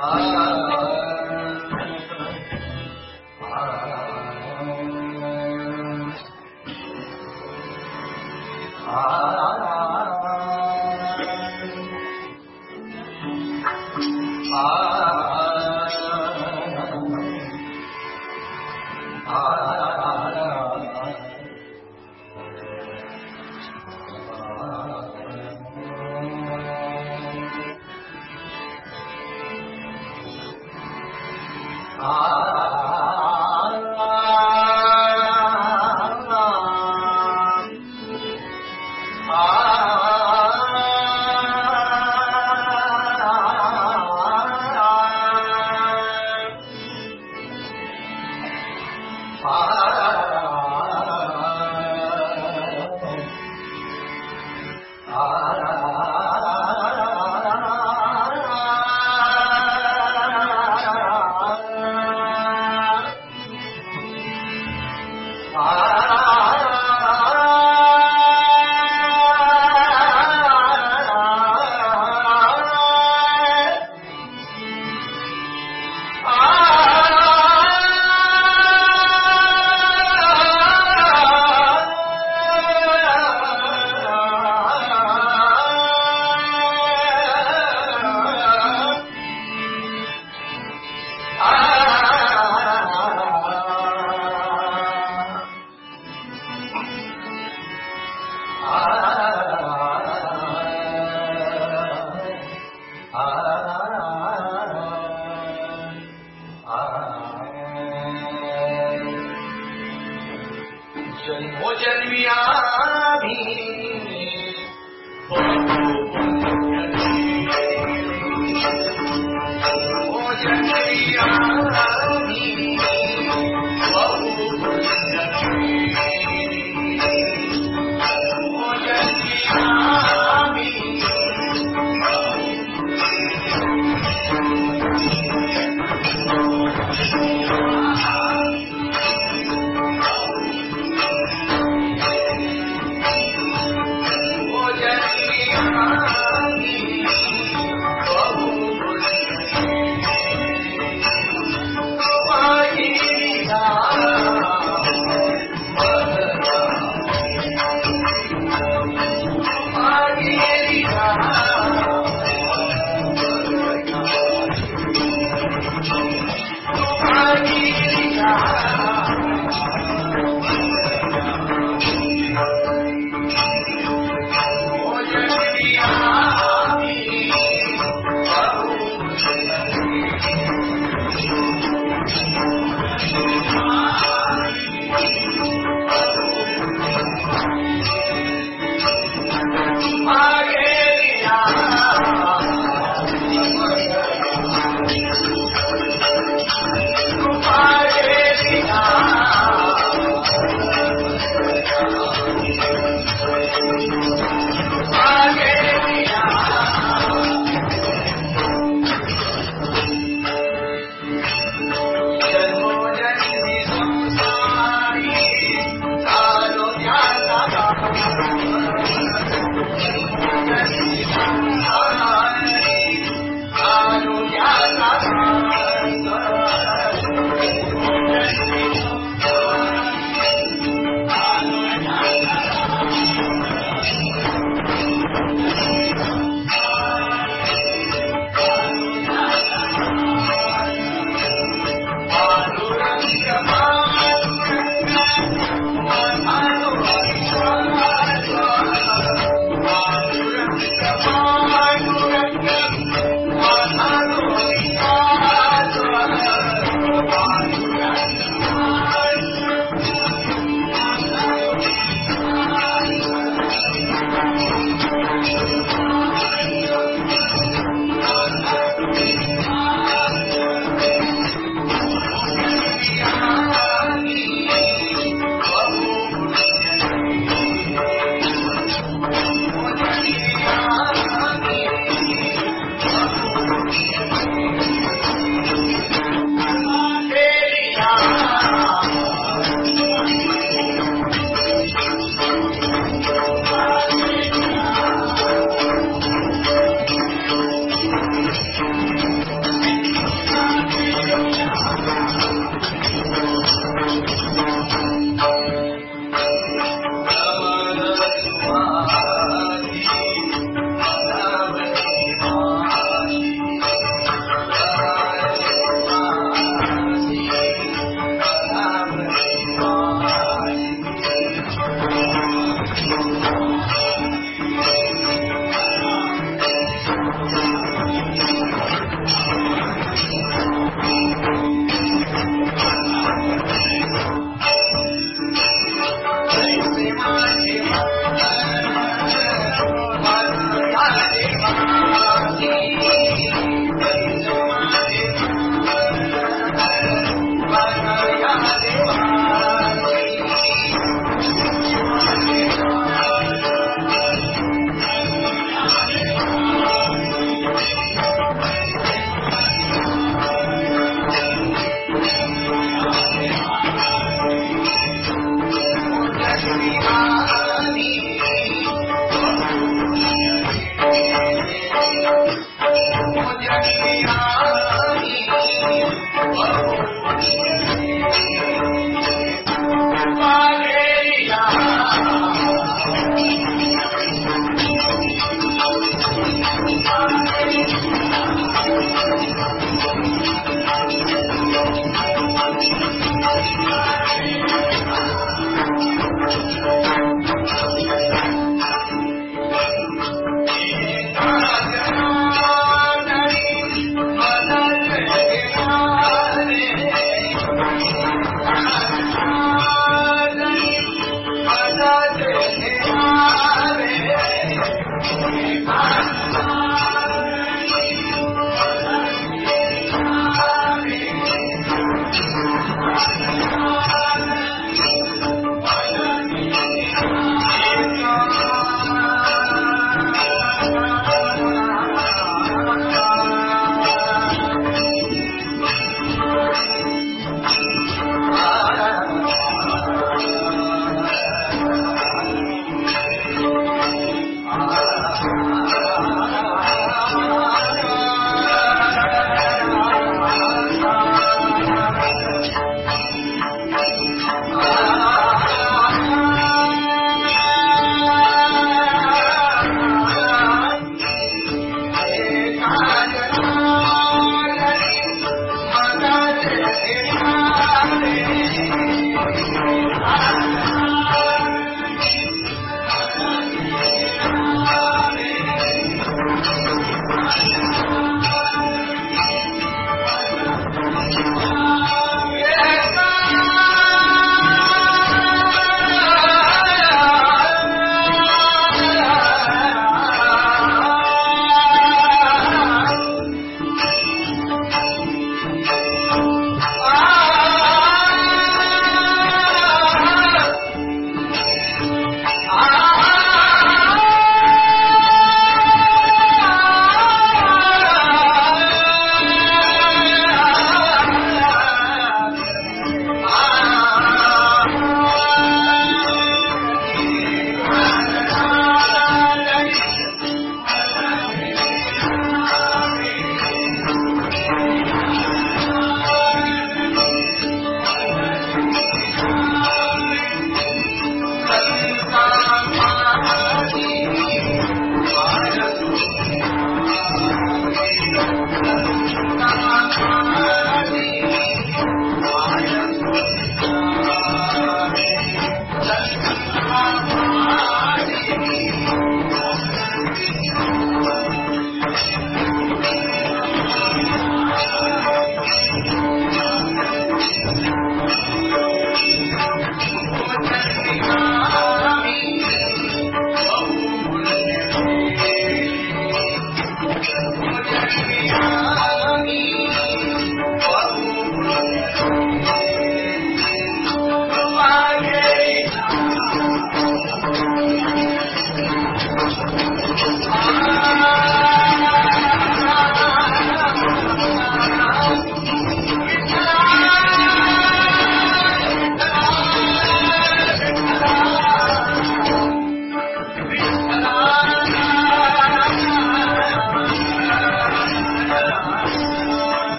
Ah रहा था Hallelujah. Hallelujah.